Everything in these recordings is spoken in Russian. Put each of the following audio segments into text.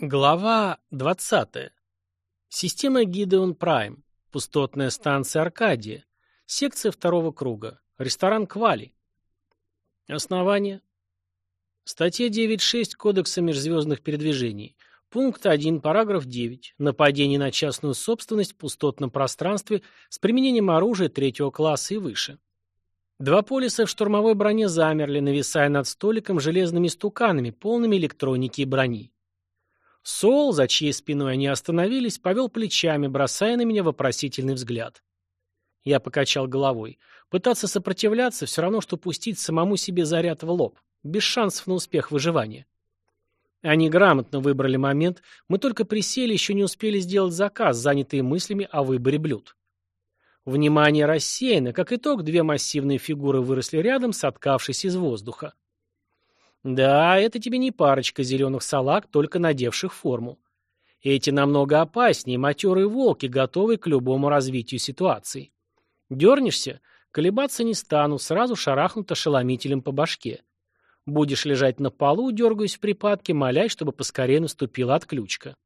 Глава 20. Система Гидеон Прайм. Пустотная станция Аркадия. Секция второго круга. Ресторан Квали. Основание. Статья 9.6 Кодекса межзвездных передвижений. Пункт 1, параграф 9. Нападение на частную собственность в пустотном пространстве с применением оружия третьего класса и выше. Два полиса в штурмовой броне замерли, нависая над столиком железными стуканами, полными электроники и брони. Сол, за чьей спиной они остановились, повел плечами, бросая на меня вопросительный взгляд. Я покачал головой. Пытаться сопротивляться все равно, что пустить самому себе заряд в лоб. Без шансов на успех выживания. Они грамотно выбрали момент, мы только присели, еще не успели сделать заказ, занятые мыслями о выборе блюд. Внимание рассеяно, как итог, две массивные фигуры выросли рядом, соткавшись из воздуха. Да, это тебе не парочка зеленых салаг, только надевших форму. Эти намного опаснее, матерые волки, готовые к любому развитию ситуации. Дернешься, колебаться не стану, сразу шарахнут ошеломителем по башке. Будешь лежать на полу, дергаясь в припадке, молясь, чтобы поскорее наступила отключка.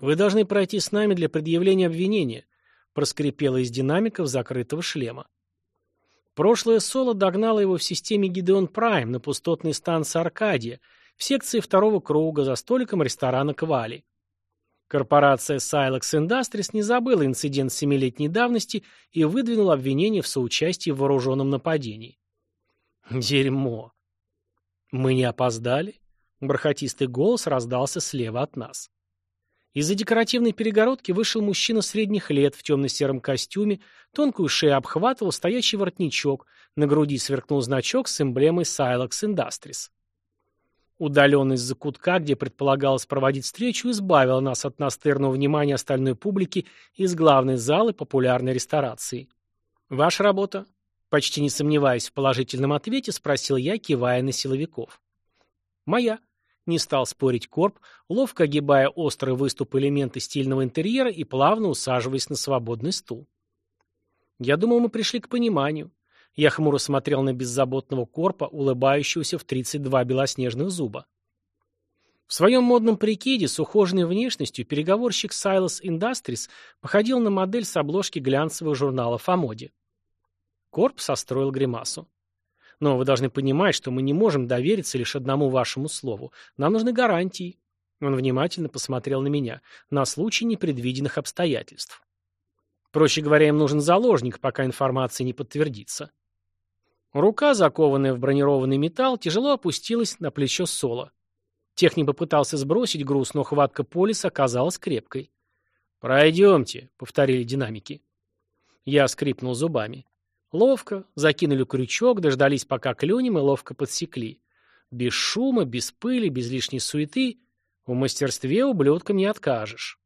«Вы должны пройти с нами для предъявления обвинения», проскрипело из динамиков закрытого шлема. Прошлое соло догнало его в системе Гидеон Прайм на пустотной станции Аркадия, в секции второго круга за столиком ресторана Квали. Корпорация Silex Industries не забыла инцидент семилетней давности и выдвинула обвинение в соучастии в вооруженном нападении. Дерьмо. Мы не опоздали? Бархатистый голос раздался слева от нас. Из-за декоративной перегородки вышел мужчина средних лет в темно-сером костюме, тонкую шею обхватывал стоящий воротничок, на груди сверкнул значок с эмблемой Silex Industries. Удаленность за кутка, где предполагалось проводить встречу, избавила нас от настырного внимания остальной публики из главной залы популярной ресторации. «Ваша работа?» Почти не сомневаясь в положительном ответе, спросил я, кивая на силовиков. «Моя», не стал спорить Корп, ловко огибая острый выступ элементы стильного интерьера и плавно усаживаясь на свободный стул. Я думал, мы пришли к пониманию. Я хмуро смотрел на беззаботного Корпа, улыбающегося в 32 белоснежных зуба. В своем модном прикиде с ухоженной внешностью переговорщик Silas Industries походил на модель с обложки глянцевых журналов о моде. Корп состроил гримасу. Но вы должны понимать, что мы не можем довериться лишь одному вашему слову. Нам нужны гарантии. Он внимательно посмотрел на меня. На случай непредвиденных обстоятельств. Проще говоря, им нужен заложник, пока информация не подтвердится. Рука, закованная в бронированный металл, тяжело опустилась на плечо Соло. Техник попытался сбросить груз, но хватка полиса оказалась крепкой. «Пройдемте», — повторили динамики. Я скрипнул зубами. Ловко, закинули крючок, дождались, пока клюнем, и ловко подсекли. Без шума, без пыли, без лишней суеты. В мастерстве ублюдкам не откажешь.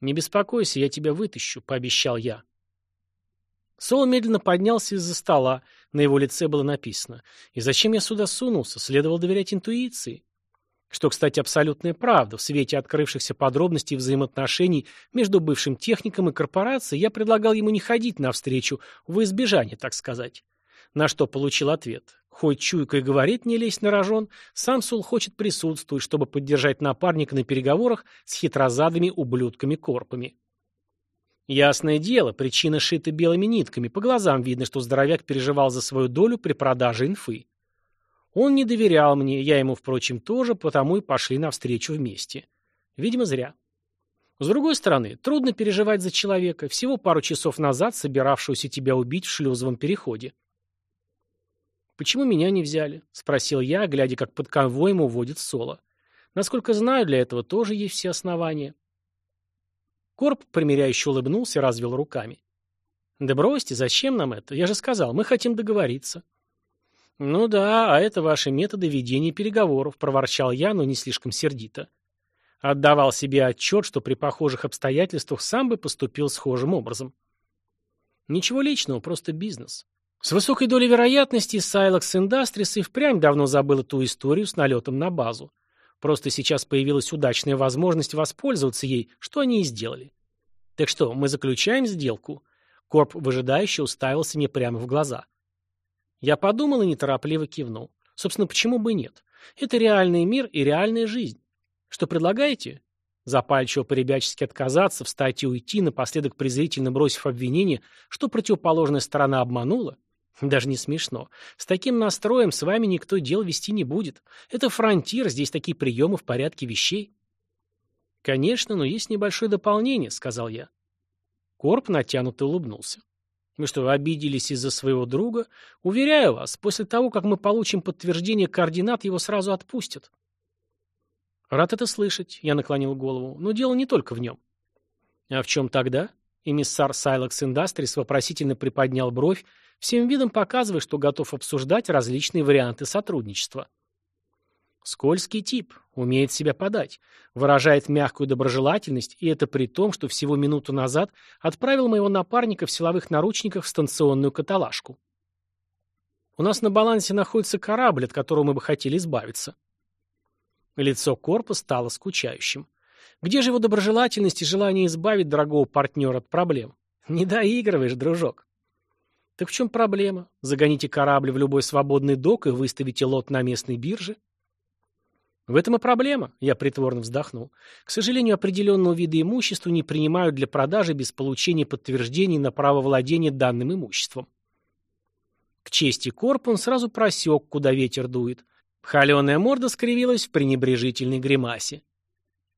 «Не беспокойся, я тебя вытащу», — пообещал я. Сол медленно поднялся из-за стола. На его лице было написано. «И зачем я сюда сунулся? Следовало доверять интуиции». Что, кстати, абсолютная правда. В свете открывшихся подробностей взаимоотношений между бывшим техником и корпорацией я предлагал ему не ходить навстречу, в избежание, так сказать. На что получил ответ. Хоть чуйка и говорит не лезь на рожон, сам Сул хочет присутствовать, чтобы поддержать напарника на переговорах с хитрозадыми ублюдками-корпами. Ясное дело, причина шита белыми нитками, по глазам видно, что здоровяк переживал за свою долю при продаже инфы. Он не доверял мне, я ему, впрочем, тоже, потому и пошли навстречу вместе. Видимо, зря. С другой стороны, трудно переживать за человека, всего пару часов назад собиравшегося тебя убить в шлюзовом переходе. «Почему меня не взяли?» — спросил я, глядя, как под конвоем уводит Соло. «Насколько знаю, для этого тоже есть все основания». Корп примиряюще улыбнулся и развел руками. «Да бросьте, зачем нам это? Я же сказал, мы хотим договориться». «Ну да, а это ваши методы ведения переговоров», — проворчал я, но не слишком сердито. Отдавал себе отчет, что при похожих обстоятельствах сам бы поступил схожим образом. Ничего личного, просто бизнес. С высокой долей вероятности Silex Industries и впрямь давно забыла ту историю с налетом на базу. Просто сейчас появилась удачная возможность воспользоваться ей, что они и сделали. Так что, мы заключаем сделку? Корп выжидающе уставился мне прямо в глаза. Я подумал и неторопливо кивнул. Собственно, почему бы нет? Это реальный мир и реальная жизнь. Что предлагаете? Запальчиво поребячески отказаться, встать и уйти, напоследок презрительно бросив обвинение, что противоположная сторона обманула? Даже не смешно. С таким настроем с вами никто дел вести не будет. Это фронтир, здесь такие приемы в порядке вещей. Конечно, но есть небольшое дополнение, сказал я. Корп натянуто улыбнулся. Мы что, обиделись из-за своего друга? Уверяю вас, после того, как мы получим подтверждение координат, его сразу отпустят. Рад это слышать, я наклонил голову, но дело не только в нем. А в чем тогда? Эмиссар Silex Industries вопросительно приподнял бровь, всем видом показывая, что готов обсуждать различные варианты сотрудничества. Скользкий тип, умеет себя подать, выражает мягкую доброжелательность, и это при том, что всего минуту назад отправил моего напарника в силовых наручниках в станционную каталажку. У нас на балансе находится корабль, от которого мы бы хотели избавиться. Лицо Корпа стало скучающим. Где же его доброжелательность и желание избавить дорогого партнера от проблем? Не доигрываешь, дружок. Так в чем проблема? Загоните корабль в любой свободный док и выставите лот на местной бирже? В этом и проблема, я притворно вздохнул. К сожалению, определенного вида имущества не принимают для продажи без получения подтверждений на право владения данным имуществом. К чести Корп он сразу просек, куда ветер дует. Холеная морда скривилась в пренебрежительной гримасе.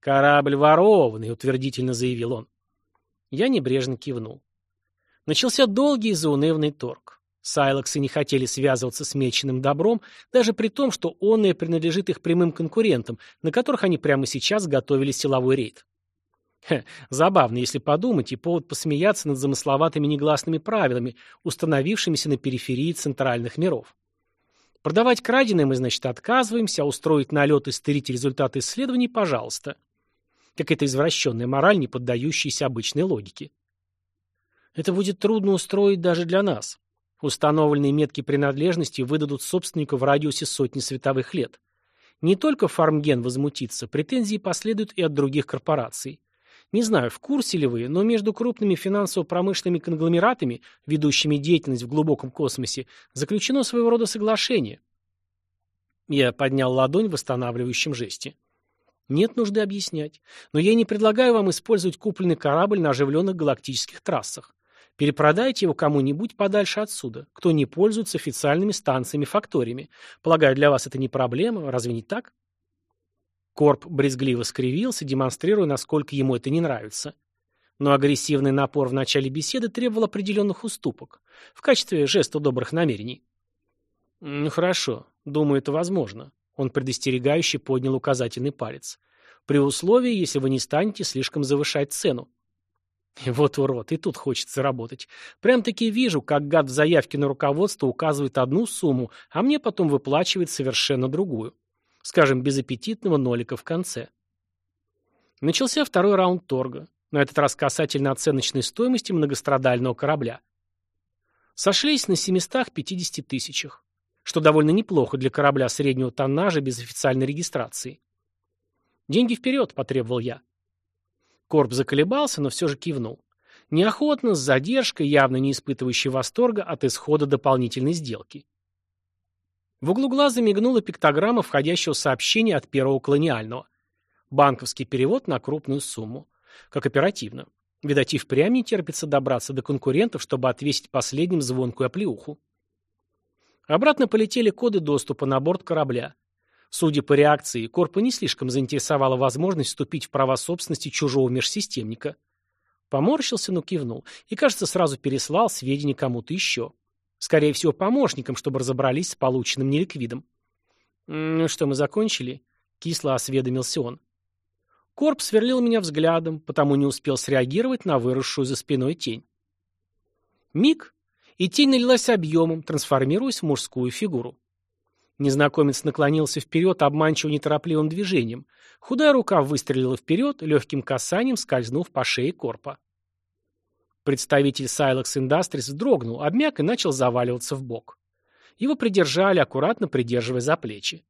«Корабль ворованный», — утвердительно заявил он. Я небрежно кивнул. Начался долгий и заунывный торг. Сайлоксы не хотели связываться с меченым добром, даже при том, что онное принадлежит их прямым конкурентам, на которых они прямо сейчас готовили силовой рейд. Хе, забавно, если подумать, и повод посмеяться над замысловатыми негласными правилами, установившимися на периферии центральных миров. Продавать краденое мы, значит, отказываемся, а устроить налет и стырить результаты исследований, пожалуйста. Какая-то извращенная мораль, не поддающаяся обычной логике. Это будет трудно устроить даже для нас. Установленные метки принадлежности выдадут собственнику в радиусе сотни световых лет. Не только Фармген возмутится, претензии последуют и от других корпораций. Не знаю, в курсе ли вы, но между крупными финансово-промышленными конгломератами, ведущими деятельность в глубоком космосе, заключено своего рода соглашение. Я поднял ладонь в восстанавливающем жесте. Нет нужды объяснять, но я не предлагаю вам использовать купленный корабль на оживленных галактических трассах. Перепродайте его кому-нибудь подальше отсюда, кто не пользуется официальными станциями-факториями. Полагаю, для вас это не проблема, разве не так? Корп брезгливо скривился, демонстрируя, насколько ему это не нравится. Но агрессивный напор в начале беседы требовал определенных уступок, в качестве жеста добрых намерений. «Ну хорошо, думаю, это возможно», — он предостерегающе поднял указательный палец. «При условии, если вы не станете слишком завышать цену». Вот урод, и тут хочется работать. Прям-таки вижу, как гад в заявке на руководство указывает одну сумму, а мне потом выплачивает совершенно другую. Скажем, без аппетитного нолика в конце. Начался второй раунд торга, на этот раз касательно оценочной стоимости многострадального корабля. Сошлись на 750 тысячах, что довольно неплохо для корабля среднего тоннажа без официальной регистрации. «Деньги вперед», — потребовал я. Корп заколебался, но все же кивнул. Неохотно, с задержкой, явно не испытывающий восторга от исхода дополнительной сделки. В углу глаза мигнула пиктограмма входящего сообщения от первого колониального. Банковский перевод на крупную сумму. Как оперативно. Видать, и впрямь не терпится добраться до конкурентов, чтобы отвесить последним звонкую оплеуху. Обратно полетели коды доступа на борт корабля. Судя по реакции, Корпа не слишком заинтересовала возможность вступить в права собственности чужого межсистемника. Поморщился, но кивнул. И, кажется, сразу переслал сведения кому-то еще. Скорее всего, помощникам, чтобы разобрались с полученным неликвидом. «Ну что, мы закончили?» — кисло осведомился он. Корп сверлил меня взглядом, потому не успел среагировать на выросшую за спиной тень. Миг, и тень налилась объемом, трансформируясь в мужскую фигуру. Незнакомец наклонился вперед обманчиво неторопливым движением. Худая рука выстрелила вперед, легким касанием скользнув по шее корпа. Представитель Silex Industries вздрогнул, обмяк и начал заваливаться в бок. Его придержали, аккуратно придерживая за плечи.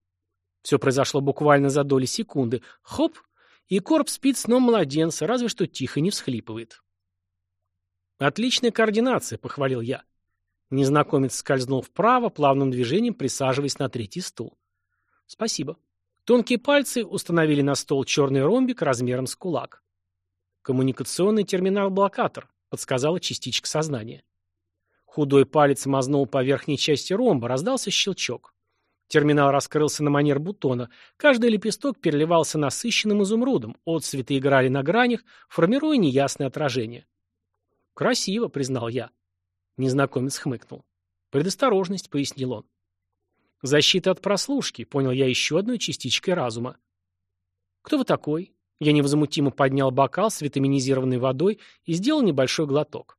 Все произошло буквально за доли секунды. Хоп! И корп спит сном младенца, разве что тихо не всхлипывает. «Отличная координация», — похвалил я. Незнакомец скользнул вправо, плавным движением присаживаясь на третий стул. «Спасибо». Тонкие пальцы установили на стол черный ромбик размером с кулак. «Коммуникационный терминал-блокатор», — подсказала частичка сознания. Худой палец мазнул по верхней части ромба, раздался щелчок. Терминал раскрылся на манер бутона. Каждый лепесток переливался насыщенным изумрудом, отцветы играли на гранях, формируя неясное отражение. «Красиво», — признал я. Незнакомец хмыкнул. «Предосторожность», — пояснил он. «Защита от прослушки», — понял я еще одной частичкой разума. «Кто вы такой?» Я невозмутимо поднял бокал с витаминизированной водой и сделал небольшой глоток.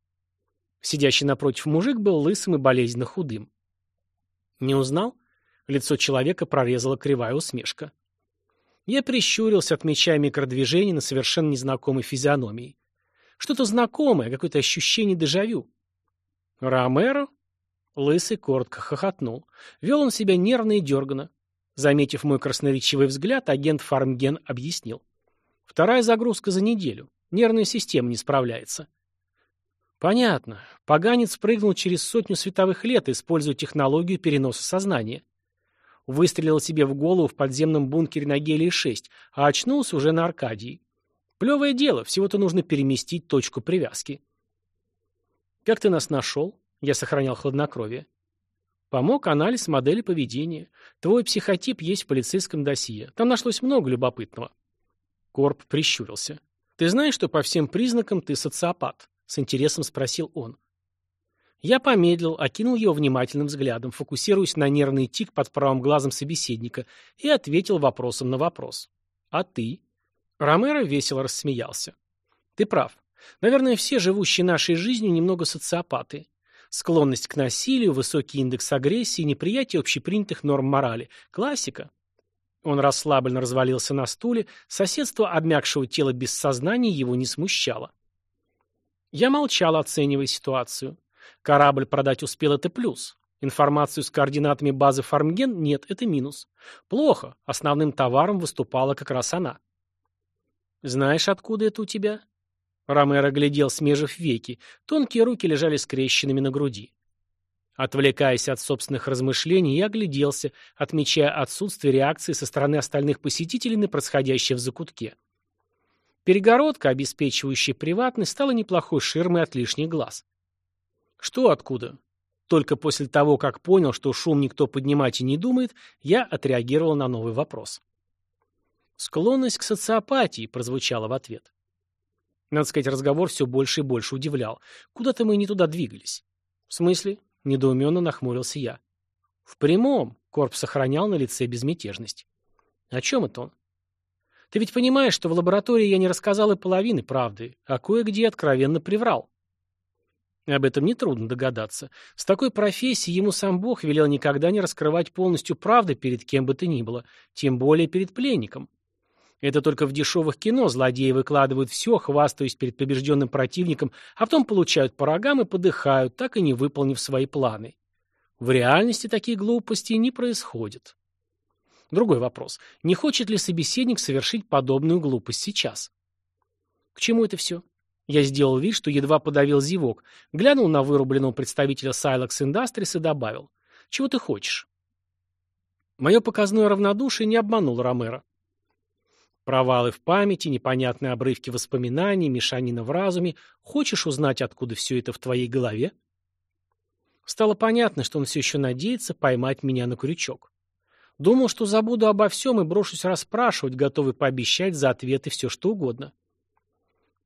Сидящий напротив мужик был лысым и болезненно худым. «Не узнал?» Лицо человека прорезала кривая усмешка. Я прищурился, отмечая микродвижение на совершенно незнакомой физиономии. Что-то знакомое, какое-то ощущение дежавю. «Ромеро?» Лысый коротко хохотнул. Вел он себя нервно и дерганно. Заметив мой красноречивый взгляд, агент Фармген объяснил. Вторая загрузка за неделю. Нервная система не справляется. Понятно. Поганец прыгнул через сотню световых лет, используя технологию переноса сознания. Выстрелил себе в голову в подземном бункере на Гелии-6, а очнулся уже на Аркадии. Плевое дело, всего-то нужно переместить точку привязки. «Как ты нас нашел?» Я сохранял хладнокровие. Помог анализ модели поведения. Твой психотип есть в полицейском досье. Там нашлось много любопытного. Корп прищурился. «Ты знаешь, что по всем признакам ты социопат?» С интересом спросил он. Я помедлил, окинул его внимательным взглядом, фокусируясь на нервный тик под правым глазом собеседника, и ответил вопросом на вопрос. «А ты?» Ромеро весело рассмеялся. «Ты прав. Наверное, все живущие нашей жизнью немного социопаты. Склонность к насилию, высокий индекс агрессии, неприятие общепринятых норм морали. Классика». Он расслабленно развалился на стуле, соседство обмякшего тела без сознания его не смущало. Я молчал, оценивая ситуацию. Корабль продать успел – это плюс. Информацию с координатами базы Фармген – нет, это минус. Плохо, основным товаром выступала как раз она. «Знаешь, откуда это у тебя?» Ромеро глядел, смежив веки. Тонкие руки лежали скрещенными на груди. Отвлекаясь от собственных размышлений, я огляделся, отмечая отсутствие реакции со стороны остальных посетителей на происходящее в закутке. Перегородка, обеспечивающая приватность, стала неплохой ширмой от лишних глаз. Что откуда? Только после того, как понял, что шум никто поднимать и не думает, я отреагировал на новый вопрос. «Склонность к социопатии», — прозвучало в ответ. Надо сказать, разговор все больше и больше удивлял. Куда-то мы не туда двигались. «В смысле?» — недоуменно нахмурился я. «В прямом», — Корп сохранял на лице безмятежность. «О чем это он?» «Ты ведь понимаешь, что в лаборатории я не рассказал и половины правды, а кое-где откровенно приврал». Об этом нетрудно догадаться. С такой профессией ему сам Бог велел никогда не раскрывать полностью правды перед кем бы то ни было, тем более перед пленником. Это только в дешевых кино злодеи выкладывают все, хвастаясь перед побежденным противником, а потом получают по рогам и подыхают, так и не выполнив свои планы. В реальности такие глупости не происходят. Другой вопрос. Не хочет ли собеседник совершить подобную глупость сейчас? К чему это все? Я сделал вид, что едва подавил зевок, глянул на вырубленного представителя Silex Industries и добавил. «Чего ты хочешь?» Мое показное равнодушие не обманул Ромеро. Провалы в памяти, непонятные обрывки воспоминаний, мешанина в разуме. Хочешь узнать, откуда все это в твоей голове? Стало понятно, что он все еще надеется поймать меня на крючок. Думал, что забуду обо всем и брошусь расспрашивать, готовый пообещать за ответы все что угодно.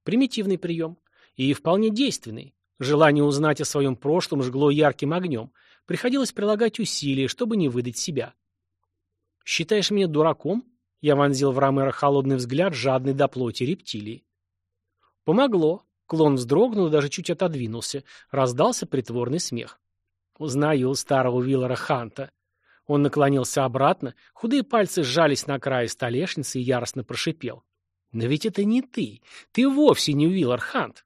Примитивный прием. И вполне действенный. Желание узнать о своем прошлом жгло ярким огнем. Приходилось прилагать усилия, чтобы не выдать себя. «Считаешь меня дураком?» Я вонзил в Ромеро холодный взгляд, жадный до плоти рептилии. Помогло. Клон вздрогнул даже чуть отодвинулся. Раздался притворный смех. Узнаю старого Виллера Ханта. Он наклонился обратно, худые пальцы сжались на крае столешницы и яростно прошипел. Но ведь это не ты. Ты вовсе не Уиллар Хант.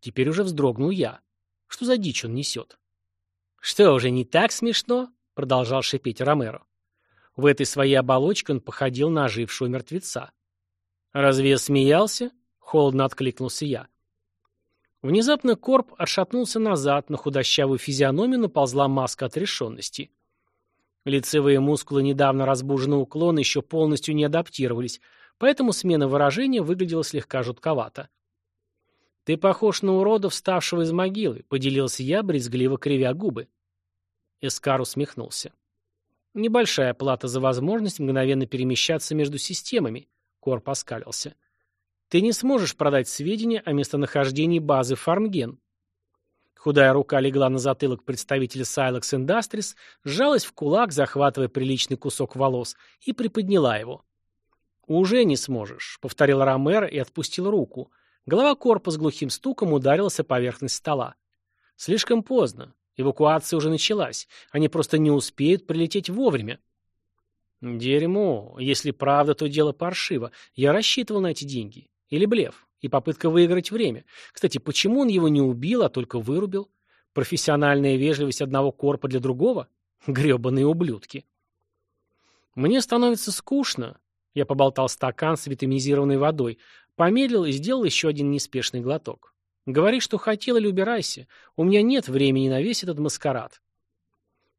Теперь уже вздрогнул я. Что за дичь он несет? Что, уже не так смешно? Продолжал шипеть Ромеро. В этой своей оболочке он походил на ожившего мертвеца. «Разве я смеялся?» — холодно откликнулся я. Внезапно Корп отшатнулся назад, на худощавую физиономию наползла маска отрешенности. Лицевые мускулы недавно разбуженного уклона еще полностью не адаптировались, поэтому смена выражения выглядела слегка жутковато. «Ты похож на урода, вставшего из могилы», — поделился я, брезгливо кривя губы. Эскар усмехнулся. «Небольшая плата за возможность мгновенно перемещаться между системами», — Корп оскалился. «Ты не сможешь продать сведения о местонахождении базы Фармген». Худая рука легла на затылок представителя Silex Industries, сжалась в кулак, захватывая приличный кусок волос, и приподняла его. «Уже не сможешь», — повторил Ромер и отпустил руку. Голова корпа с глухим стуком ударилась о поверхность стола. «Слишком поздно. Эвакуация уже началась. Они просто не успеют прилететь вовремя». «Дерьмо. Если правда, то дело паршиво. Я рассчитывал на эти деньги. Или блеф. И попытка выиграть время. Кстати, почему он его не убил, а только вырубил? Профессиональная вежливость одного корпа для другого? Гребаные ублюдки». «Мне становится скучно», я поболтал стакан с витаминизированной водой, помедлил и сделал еще один неспешный глоток. Говори, что хотел, или убирайся. У меня нет времени на весь этот маскарад.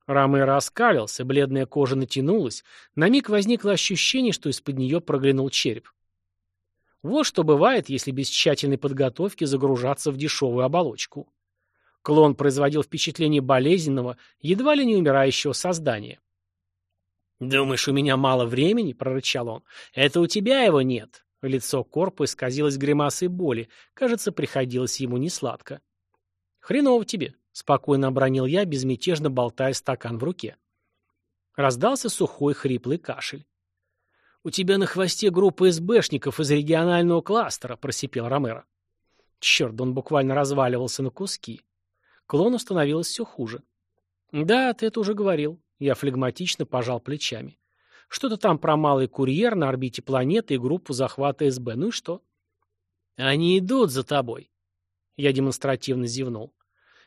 Ромеро раскалился, бледная кожа натянулась. На миг возникло ощущение, что из-под нее проглянул череп. Вот что бывает, если без тщательной подготовки загружаться в дешевую оболочку. Клон производил впечатление болезненного, едва ли не умирающего создания. «Думаешь, у меня мало времени?» — прорычал он. «Это у тебя его нет». Лицо Корпа исказилось гримасой боли. Кажется, приходилось ему несладко. «Хреново тебе», — спокойно обронил я, безмятежно болтая стакан в руке. Раздался сухой хриплый кашель. «У тебя на хвосте группа СБшников из регионального кластера», — просипел Ромеро. Черт, он буквально разваливался на куски. Клону становилось все хуже. «Да, ты это уже говорил. Я флегматично пожал плечами. Что-то там про малый курьер на орбите планеты и группу захвата СБ. Ну и что? Они идут за тобой. Я демонстративно зевнул.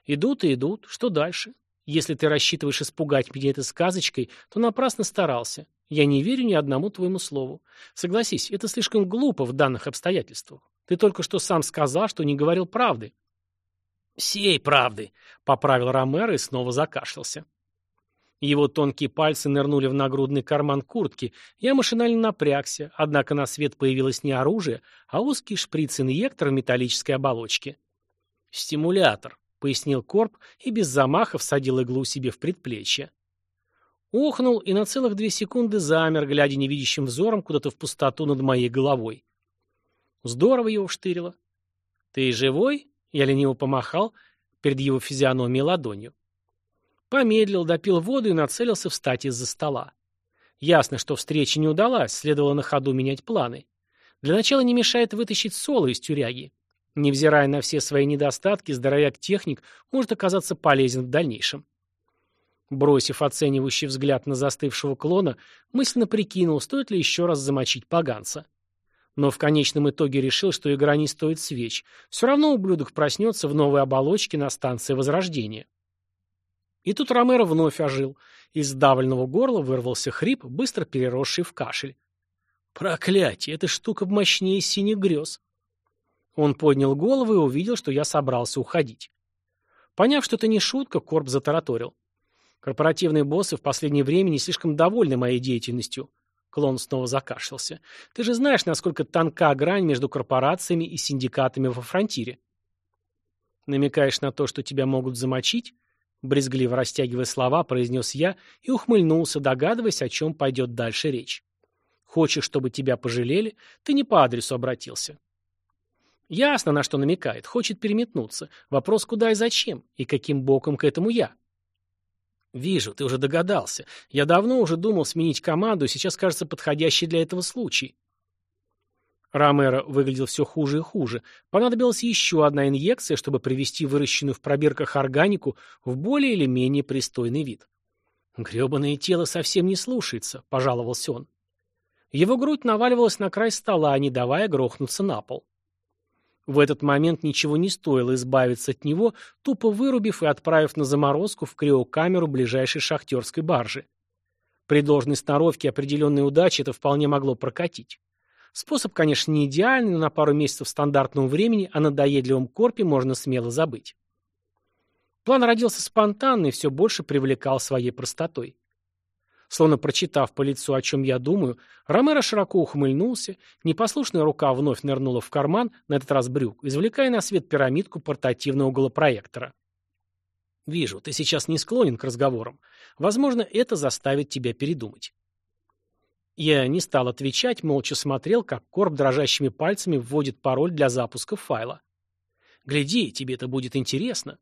Идут и идут. Что дальше? Если ты рассчитываешь испугать меня этой сказочкой, то напрасно старался. Я не верю ни одному твоему слову. Согласись, это слишком глупо в данных обстоятельствах. Ты только что сам сказал, что не говорил правды. «Сей правды», — поправил Ромеро и снова закашлялся. Его тонкие пальцы нырнули в нагрудный карман куртки. Я машинально напрягся, однако на свет появилось не оружие, а узкий шприц-инъектор в металлической оболочке. «Стимулятор», — пояснил Корп и без замаха всадил иглу себе в предплечье. Охнул и на целых две секунды замер, глядя невидящим взором куда-то в пустоту над моей головой. Здорово его вштырило. «Ты живой?» — я лениво помахал перед его физиономией ладонью. Помедлил, допил воду и нацелился встать из-за стола. Ясно, что встреча не удалась, следовало на ходу менять планы. Для начала не мешает вытащить соло из тюряги. Невзирая на все свои недостатки, здоровяк-техник может оказаться полезен в дальнейшем. Бросив оценивающий взгляд на застывшего клона, мысленно прикинул, стоит ли еще раз замочить поганца. Но в конечном итоге решил, что игра не стоит свеч. Все равно ублюдок проснется в новой оболочке на станции Возрождения. И тут Ромеро вновь ожил. Из сдавленного горла вырвался хрип, быстро переросший в кашель. «Проклятие! Эта штука мощнее синих грез!» Он поднял голову и увидел, что я собрался уходить. Поняв, что это не шутка, Корп затараторил. Корпоративные боссы в последнее время не слишком довольны моей деятельностью. Клон снова закашлялся. Ты же знаешь, насколько тонка грань между корпорациями и синдикатами во фронтире. Намекаешь на то, что тебя могут замочить? Брезгливо растягивая слова, произнес я и ухмыльнулся, догадываясь, о чем пойдет дальше речь. Хочешь, чтобы тебя пожалели? Ты не по адресу обратился. Ясно, на что намекает. Хочет переметнуться. Вопрос, куда и зачем? И каким боком к этому я? Вижу, ты уже догадался. Я давно уже думал сменить команду, сейчас кажется подходящий для этого случай. Ромеро выглядел все хуже и хуже. Понадобилась еще одна инъекция, чтобы привести выращенную в пробирках органику в более или менее пристойный вид. «Гребаное тело совсем не слушается», — пожаловался он. Его грудь наваливалась на край стола, не давая грохнуться на пол. В этот момент ничего не стоило избавиться от него, тупо вырубив и отправив на заморозку в криокамеру ближайшей шахтерской баржи. При должной сноровке определенной удаче это вполне могло прокатить. Способ, конечно, не идеальный, но на пару месяцев стандартного времени о надоедливом корпе можно смело забыть. План родился спонтанно и все больше привлекал своей простотой. Словно прочитав по лицу, о чем я думаю, Ромеро широко ухмыльнулся, непослушная рука вновь нырнула в карман, на этот раз брюк, извлекая на свет пирамидку портативного голопроектора. «Вижу, ты сейчас не склонен к разговорам. Возможно, это заставит тебя передумать». Я не стал отвечать, молча смотрел, как Корп дрожащими пальцами вводит пароль для запуска файла. «Гляди, тебе это будет интересно».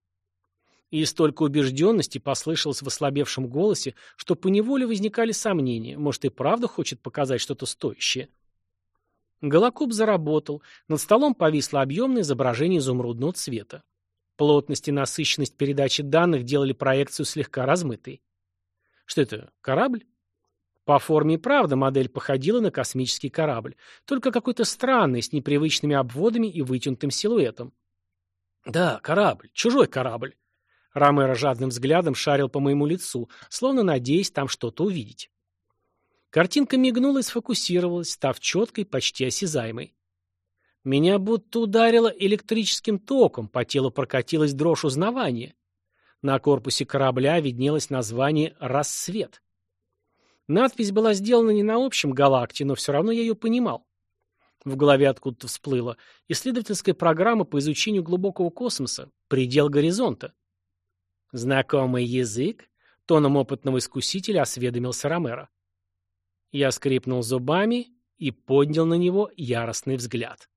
И столько убежденности послышалось в ослабевшем голосе, что поневоле возникали сомнения, может и правда хочет показать что-то стоящее. Голокуб заработал, над столом повисло объемное изображение изумрудного цвета. Плотность и насыщенность передачи данных делали проекцию слегка размытой. Что это, корабль? По форме и правда модель походила на космический корабль, только какой-то странный, с непривычными обводами и вытянутым силуэтом. Да, корабль, чужой корабль. Ромеро жадным взглядом шарил по моему лицу, словно надеясь там что-то увидеть. Картинка мигнула и сфокусировалась, став четкой, почти осязаемой. Меня будто ударило электрическим током, по телу прокатилась дрожь узнавания. На корпусе корабля виднелось название «Рассвет». Надпись была сделана не на общем галакте, но все равно я ее понимал. В голове откуда-то всплыло. Исследовательская программа по изучению глубокого космоса. Предел горизонта. «Знакомый язык?» — тоном опытного искусителя осведомился Ромеро. Я скрипнул зубами и поднял на него яростный взгляд.